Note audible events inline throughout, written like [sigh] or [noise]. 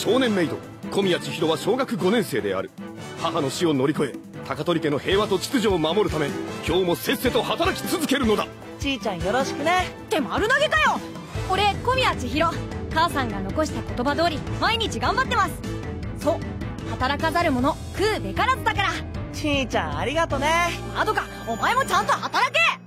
少年メイド小宮千尋は小学5年生である。母の死を乗り越え高取家の平和と秩序を守るため今日もせっせと働き続けるのだ。ちいちゃんよろしくね。って丸投げかよ。俺小宮千尋。母さんが残した言葉通り毎日頑張ってます。そう。働かざる者食うべからずだから。ちいちゃんありがとね。まどかお前もちゃんと働け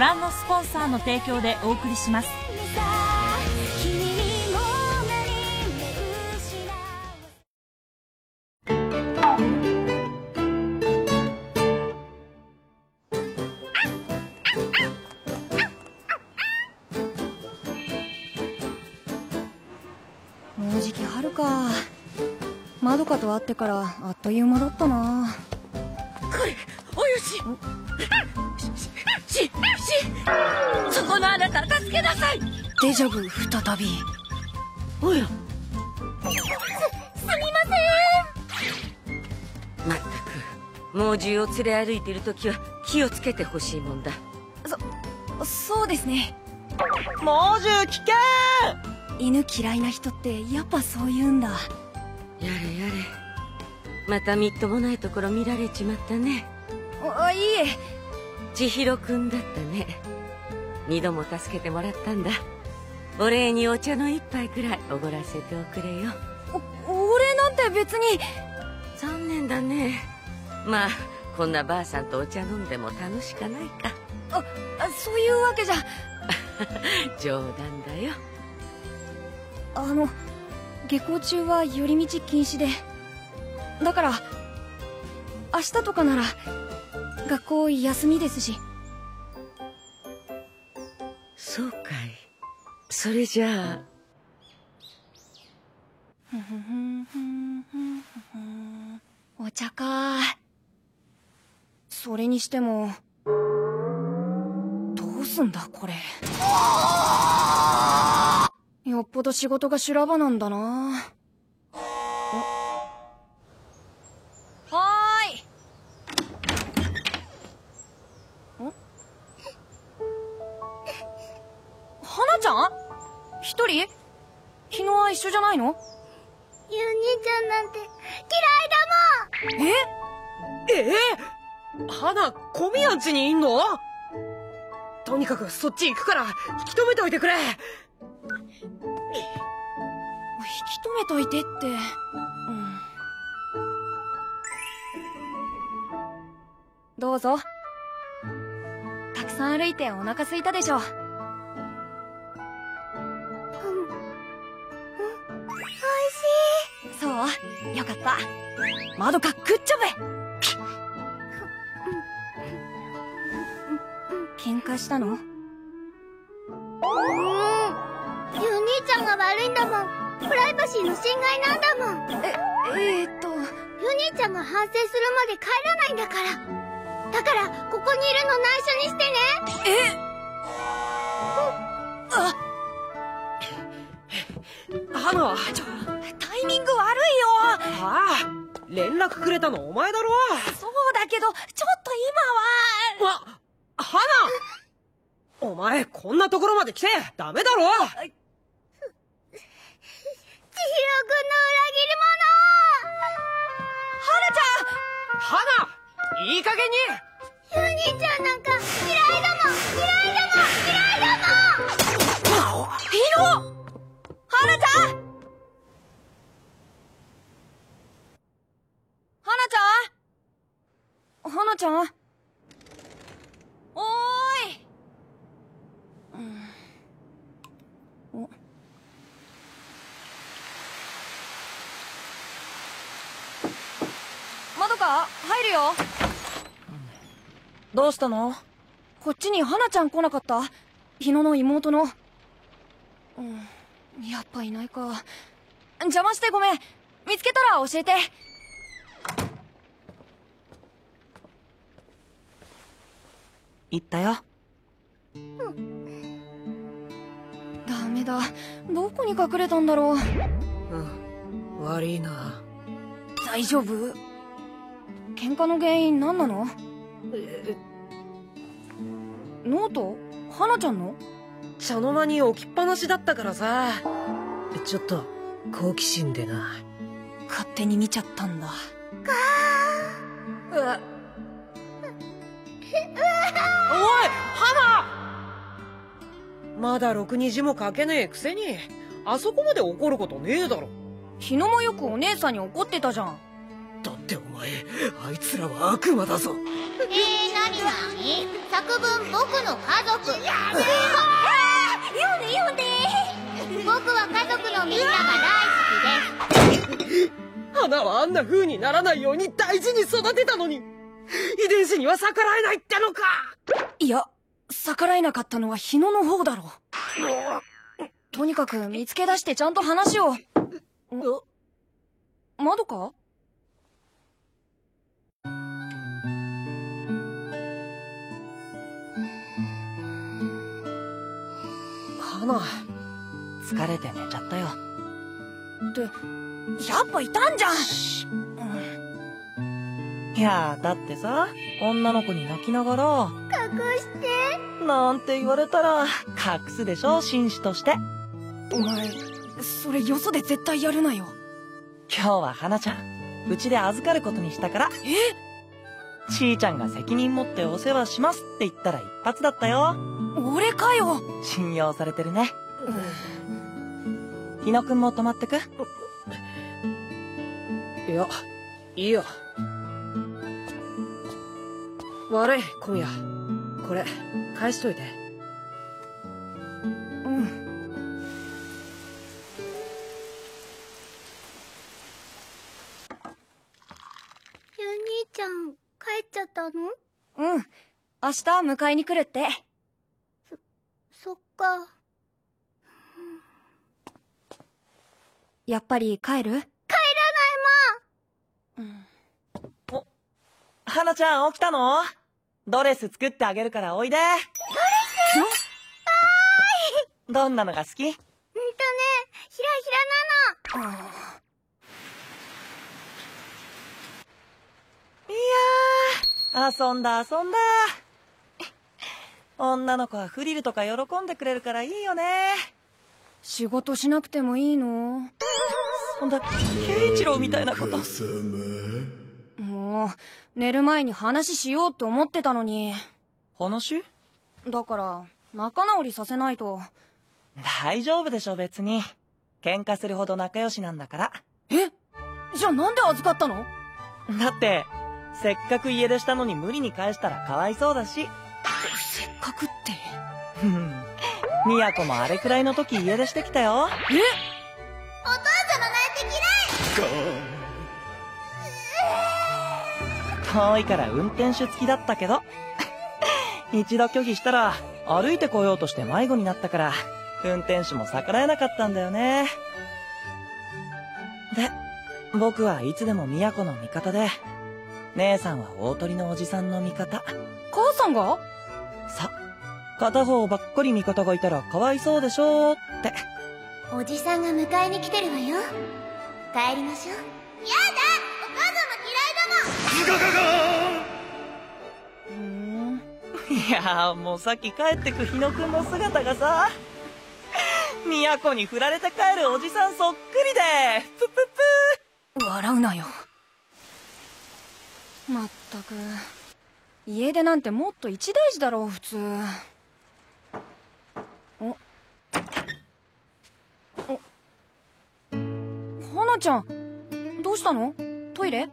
覧のスポンサーの提供でお送りします。もうじき春か。まどかと会ってからあっという間だったな。これおよしししそこのあなた助けなさい。デジャブ再び。おや。すすみません。まったく猛獣を連れ歩いている時は気をつけてほしいもんだ。そそうですね。猛獣危険！犬嫌いな人ってやっぱそう言うんだ。やれやれ。またみっともないところ見られちまったね。あいいえ千尋くんだったね。二度も助けてもらったんだ。お礼にお茶の一杯くらいおごらせておくれよ。おお礼なんて別に。残念だね。まあこんなばあさんとお茶飲んでも楽しかないか。あそういうわけじゃ。[laughs] 冗談だよ。あの下校中は寄り道禁止で。だから明日とかなら学校休みですし。そうかい。それじゃあ。お茶か。それにしても。どうすんだこれ。よっぽど仕事が修羅場なんだなないの？ゆう兄ちゃんなんて嫌いだもん。え？え？え花小宮んちにいんの？とにかくそっち行くから引き止めておいてくれ。引き止めといてって。うん。どうぞ。たくさん歩いてお腹空いたでしょよかった。まどかグッジョブ喧嘩したの？うん。ゆう兄ちゃんが悪いんだもん。プライバシーの侵害なんだもん。ええー、っと。ゆう兄ちゃんが反省するまで帰らないんだから。だからここにいるの内緒にしてね。え？あ花はちょタイミング悪いよ。ああ連絡くれたのお前だろ。そうだけどちょっと今は。わ花。お前こんなところまで来てダメだろ。の裏切り花いい加減に。者ユニちゃんなんかちゃんおーいうんお窓か入るよどうしたの？こっちに花ちゃん来なかった？日野の妹の。うん、やっぱいないか。邪魔してごめん。見つけたら教えて。言ったよ。ダメだ。どこに隠れたんだろう。うん。悪いな。大丈夫？喧嘩の原因何なの？えノート？花ちゃんの？茶の間に置きっぱなしだったからさ。ちょっと好奇心でな。勝手に見ちゃったんだ。まだろくに字も書けねえくせに。あそこまで怒ることねえだろ。日野もよくお姉さんに怒ってたじゃん。だってお前あいつらは悪魔だぞ。えー、なになに作文僕の家族。やめ読んで読んで僕は家族のみんなが大好きです。花はあんな風にならないように大事に育てたのに。遺伝子には逆らえないってのか。いや、逆らえなかったのは日野の方だろ。とにかく見つけ出してちゃんと話を。窓か？花疲れて寝ちゃったよ。って、やっぱいたんじゃんいやー、だってさ、女の子に泣きながら、隠してなんて言われたら、隠すでしょ、紳士として。お前、それよそで絶対やるなよ。今日は花ちゃん、うちで預かることにしたから。え？ちーちゃんが責任持ってお世話しますって言ったら一発だったよ。俺かよ信用されてるね。日野くんも泊まってく？いやいいよ悪い小宮これ返しといて。うん。ゆ兄ちゃん帰っちゃったの？うん。明日迎えに来るって。そっか。やっぱり帰る？帰らない花ちゃん起きたの？ドレス作ってあげるからおいで。どんなのが好き？うんとねひらひらなのいやー、遊んだ遊んだ。女の子はフリルとか喜んでくれるからいいよね。仕事しなくてもいいの？そんな、慶一郎みたいなこと。もう、寝る前に話しようって思ってたのに。話？だから、仲直りさせないと。大丈夫でしょ別に。喧嘩するほど仲良しなんだから。え？じゃあなんで預かったの？だって、せっかく家出したのに無理に返したらかわいそうだし。せっかくって。ふん。みやこもあれくらいの時家出してきたよ。お遠いから運転手付きだったけど。[laughs] 一度拒否したら、歩いてこようとして迷子になったから、運転手も逆らえなかったんだよね。で、僕はいつでも都の味方で、姉さんは大鳥のおじさんの味方。母さんが？さ、片方ばっかり味方がいたらかわいそうでしょって。おじさんが迎えに来てるわよ帰りましょうやだいだもん。ふーんいやもうさっき帰ってく日野くんの姿がさ、都に振られて帰るおじさんそっくりで、ぷぷぷ。笑うなよ。まったく。家出なんてもっと一大事だろう普通。お。お。花ちゃんどうしたの？トイレ？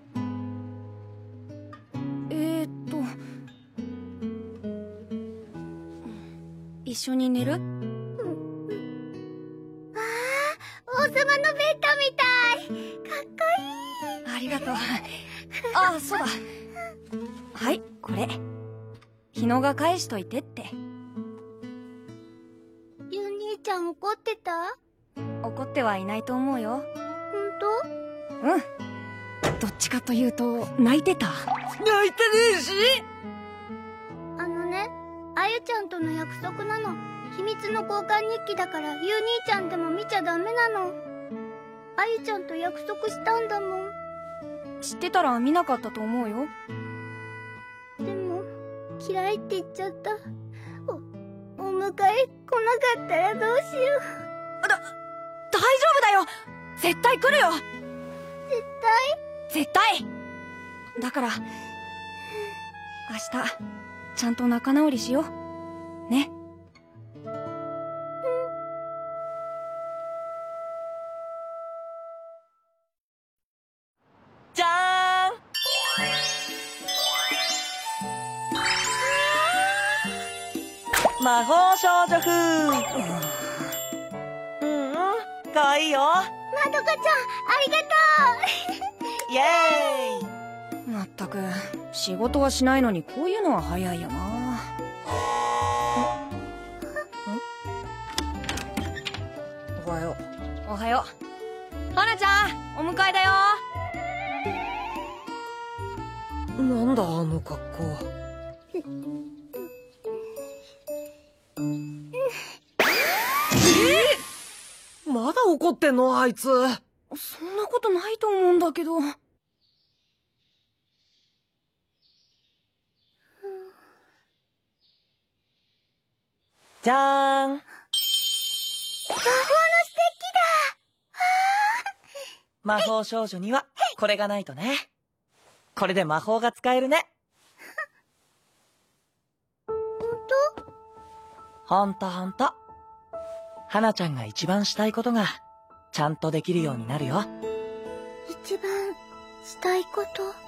緒に寝る？王様のベッドみたいかっこいいありがとう。あ、そうだ。はい、これ。日野が返しといてって。ゆう兄ちゃん怒ってた？怒ってはいないと思うよ。本うん。どっちかというと、泣いてた。泣いてねえしあゆちゃんとの約束なの。秘密の交換日記だからゆう兄ちゃんでも見ちゃダメなの。あゆちゃんと約束したんだもん。知ってたら見なかったと思うよ。でも嫌いって言っちゃった。おお迎え来なかったらどうしよう。大丈夫だよ。絶対来るよ。絶絶対。だから、明日、ちゃんと仲直りしよう。ね。じゃーん。魔法少女風。うん。うん、かわいいよ。対まどかちゃんありがと [laughs] イエーイ。まったく、仕事はしないのにこういうのは早いよな。おはよう。おはよう。花ちゃん、お迎えだよ。なんだあの格好え？まだ怒ってんのあいつそんなことないと思うんだけど。じゃーん魔法少女にはこれがないとね。これで魔法が使えるね。ほんと？ほんと。花ちゃんが一番したいことが、ちゃんとできるようになるよ。一番したいこと？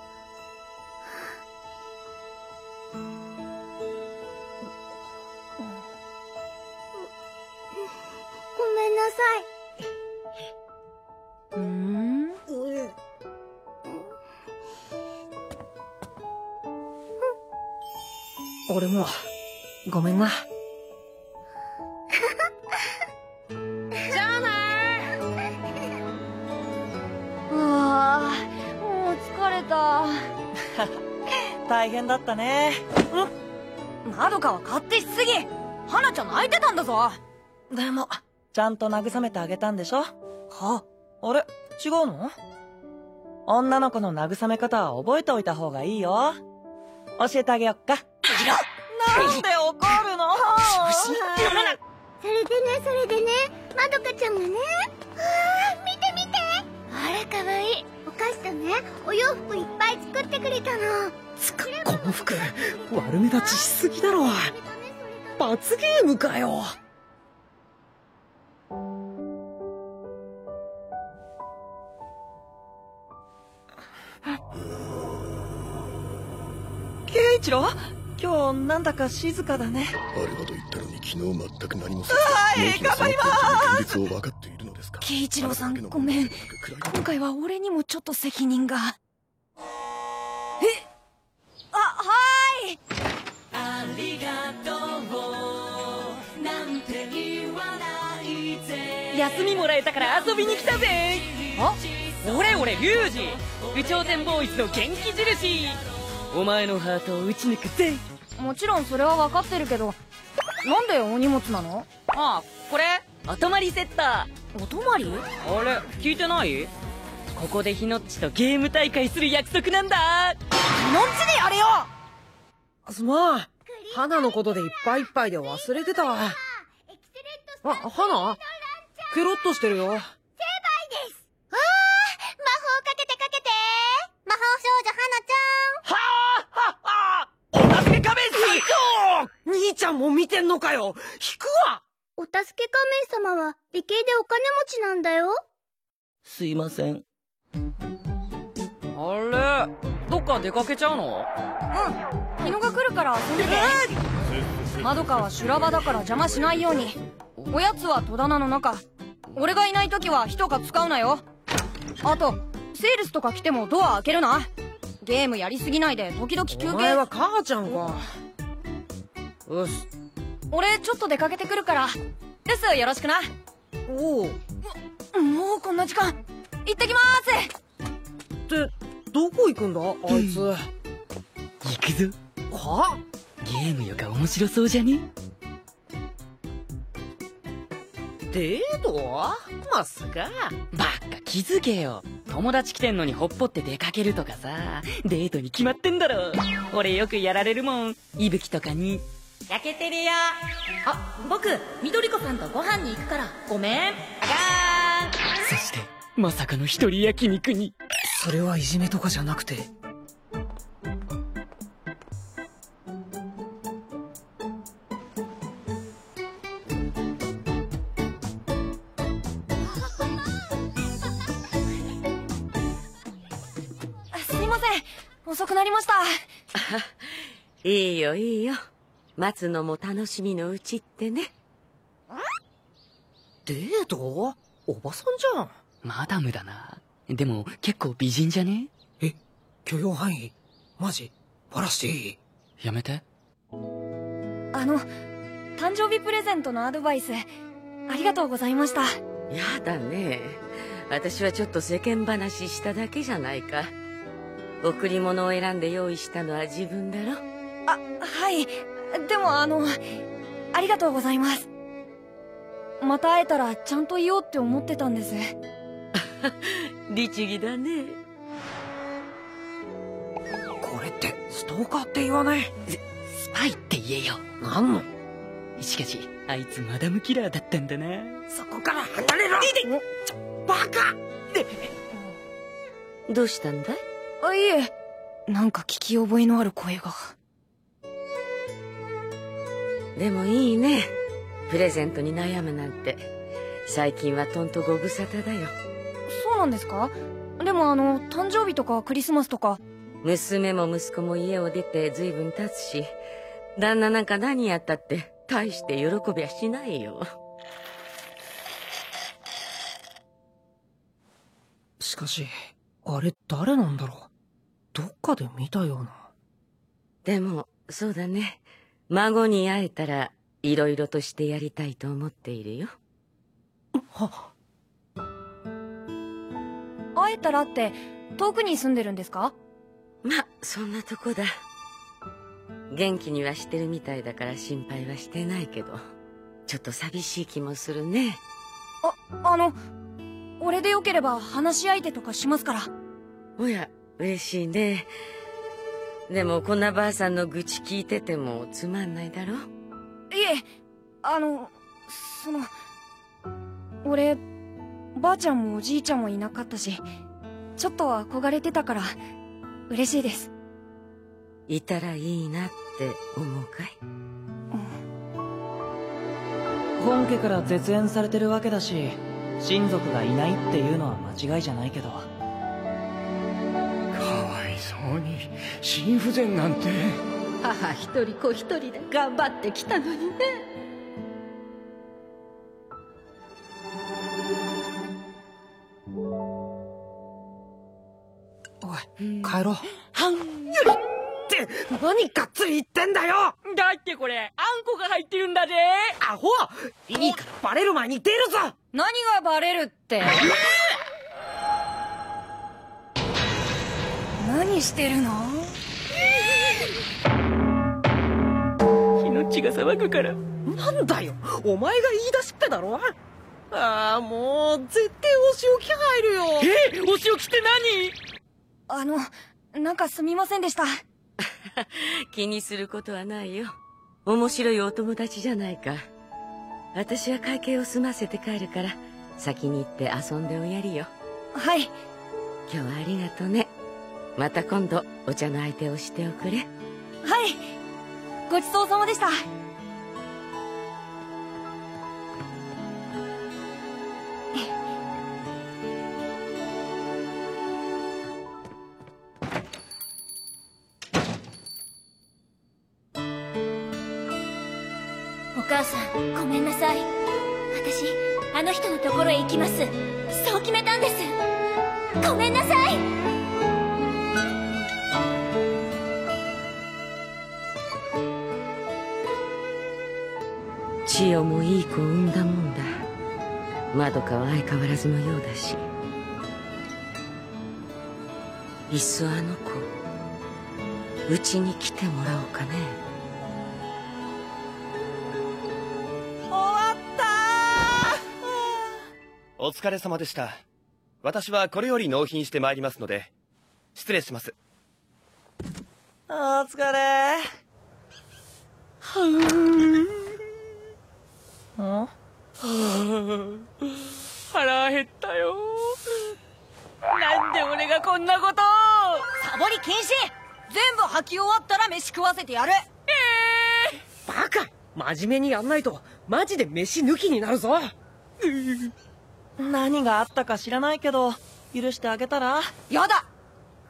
めんなさい。うーん。俺もごめんな。じゃあなああ、もう疲れた。大変だったね。まどかは勝手しすぎ。花ちゃん泣いてたんだぞ。でも、ちゃんと慰めてあげたんでしょ？はあ。れ？違うの？女の子の慰め方は覚えておいた方がいいよ。教えてあげよっか。なんで怒るの？それでねそれでね。まどかちゃんがね。あー見て見て。あらかわいい。お菓子とねお洋服いっぱい作ってくれたの。つかこの服悪目立ちしすぎだろ。罰ゲームかよケイチロ今日なんだか静かだね。あれほど言ったのに昨日全く何もせはい頑張ります。現実を分かっているのですか？圭一郎さんごめん。今回は俺にもちょっと責任が。え？あ、はーい。ありがとう。なんて言わないぜ。休みもらえたから遊びに来たぜ。あ？俺俺リュウジ。宇頂天ボーイズの元気印お前のハートを打ち抜くぜ。もちろんそれは分かってるけど、なんでお荷物なの？ああこれ。お泊まりセットお泊まり？あれ聞いてない？ここでひのっちとゲーム大会する約束なんだ。のんちでやれよ！すまん。花のことでいっぱいいっぱいで忘れてたわ。あ、花？ケロッとしてるよ。も見てんのかよ。引くわ。お助け仮面様は理系でお金持ちなんだよ。すいません。あれどっか出かけちゃうの？うん。日野が来るから遊んでて。まどかは修羅場だから邪魔しないように。おやつは戸棚の中。俺がいない時は火とか使うなよ。あとセールスとか来てもドア開けるな。ゲームやりすぎないで時々休お前憩は母ちゃんか。うっす俺ちょっと出かけてくるから。留守よろしくな。おう。もうこんな時間。行ってきまーす。って、どこ行くんだ？あいつ。行くぞ。は？ゲームよか面白そうじゃね？デートまさか。バカ気づけよ。友達来てんのにほっぽって出かけるとかさ。デートに決まってんだろ。俺よくやられるもん。いぶきとかに焼けてるよ。あ僕緑子さんとご飯に行くから。ごめん。そしてまさかの一人焼肉に。それはいじめとかじゃなくて。すいません。遅くなりました。[laughs] いいよいいよ待つのも楽しみのうちってね。デート？おばさんじゃん。マダムだな。でも結構美人じゃね？え、許容範囲？マジ？バラしていい？やめて。あの誕生日プレゼントのアドバイスありがとうございました。やだね。私はちょっと世間話しただけじゃないか。贈り物を選んで用意したのは自分だろ？あはいでもあのありがとうございます。また会えたらちゃんと言おうって思ってたんです。[laughs] 律儀だね。これってストーカーって言わない？スパイって言えよ。なんの？しかしあいつマダムキラーだったんだな。そこから離れろ！ちょバカ！どうしたんだい？あいえ。なんか聞き覚えのある声がでもいいね。プレゼントに悩むなんて。最近はとんとご無沙汰だよ。そうなんですか？でもあの誕生日とかクリスマスとか。娘も息子も家を出て随分経つし旦那なんか何やったって大して喜びはしないよ。しかし、あれ誰なんだろう？どっかで見たような。でもそうだね孫に会えたらいろいろとしてやりたいと思っているよ。は、会えたらって遠くに住んでるんですか？まそんなとこだ。元気にはしてるみたいだから心配はしてないけどちょっと寂しい気もするね。ああの俺でよければ話し相手とかしますから。おや嬉しいねでもこんなばあさんの愚痴聞いててもつまんないだろ？いえあのその俺ばあちゃんもおじいちゃんもいなかったしちょっと憧れてたから嬉しいです。いたらいいなって思うかい？本家から絶縁されてるわけだし親族がいないっていうのは間違いじゃないけどに心不全なんて。母一人子一人で頑張ってきたのにね。おい、帰ろう。はんって、何がっつり言ってんだよ。だってこれあんこが入ってるんだぜ。アホ。いいからバレる前に出るぞ。何がバレるって [laughs] 何してるの？ひのっちが騒ぐから。なんだよ。お前が言い出しっぺだろ？ああ、あもう絶対お仕置き入るよ。え？お仕置きって何？あのなんかすみませんでした。[laughs] 気にすることはないよ。面白いお友達じゃないか。私は会計を済ませて帰るから先に行って遊んでおやりよ。はい。今日はありがとねまた今度お茶の相手をしておくれ。はい。ごちそうさまでした。お母さんごめんなさい。私あの人のところへ行きます。そう決めたんです。ごめんなさい千代もいい子を産んだもんだ。まどかは相変わらずのようだし。いっそあの子うちに来てもらおうかね。終わったお疲れ様でした。私はこれより納品してまいりますので失礼します。お疲れ。ん腹減ったよなんで俺がこんなこと。サボり禁止。全部吐き終わったら飯食わせてやる。バカ。真面目にやんないとマジで飯抜きになるぞ。何があったか知らないけど許してあげたら。やだ。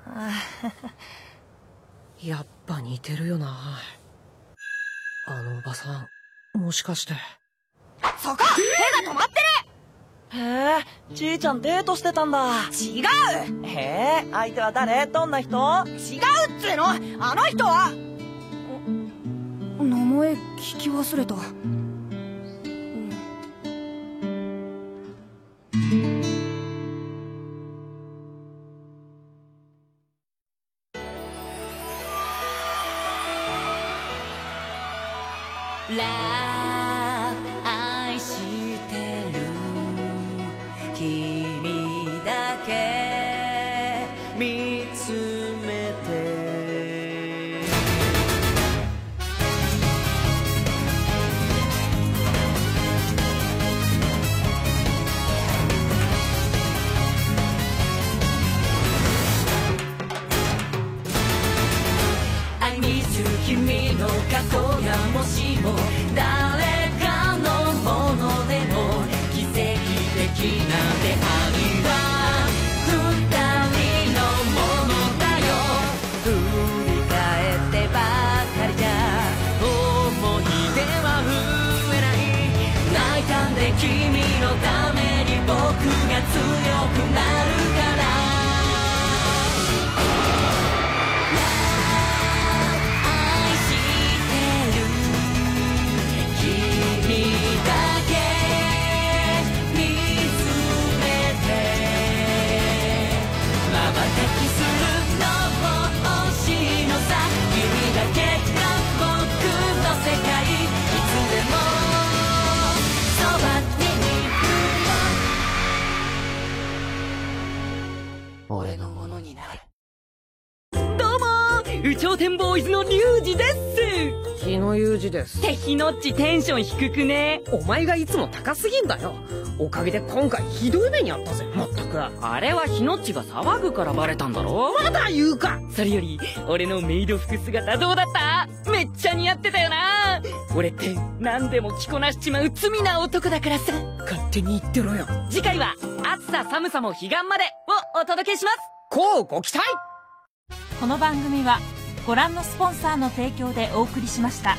[laughs] やっぱ似てるよな。あのおばさんもしかして。そこ。手が止まってへえちいちゃんデートしてたんだ。る違う！へえ相手は誰？どんな人？違うっつーの！あの人は！名前聞き忘れたが強くなる俺のものになる。どうも宇頂天ボーイズのリュウジです。日野裕二です。てひのっちテンション低くね。お前がいつも高すぎんだよ。おかげで今回ひどい目にあったぜ。まったく。あれはひのっちが騒ぐからバレたんだろ。まだ言うか。それより俺のメイド服姿どうだった？めっちゃ似合ってたよな。俺って何でも着こなしちまう罪な男だからさ。勝手に言ってろよ。次回は暑さ寒さも彼岸までをお届けします。こうご期待。この番組はご覧のスポンサーの提供でお送りしました。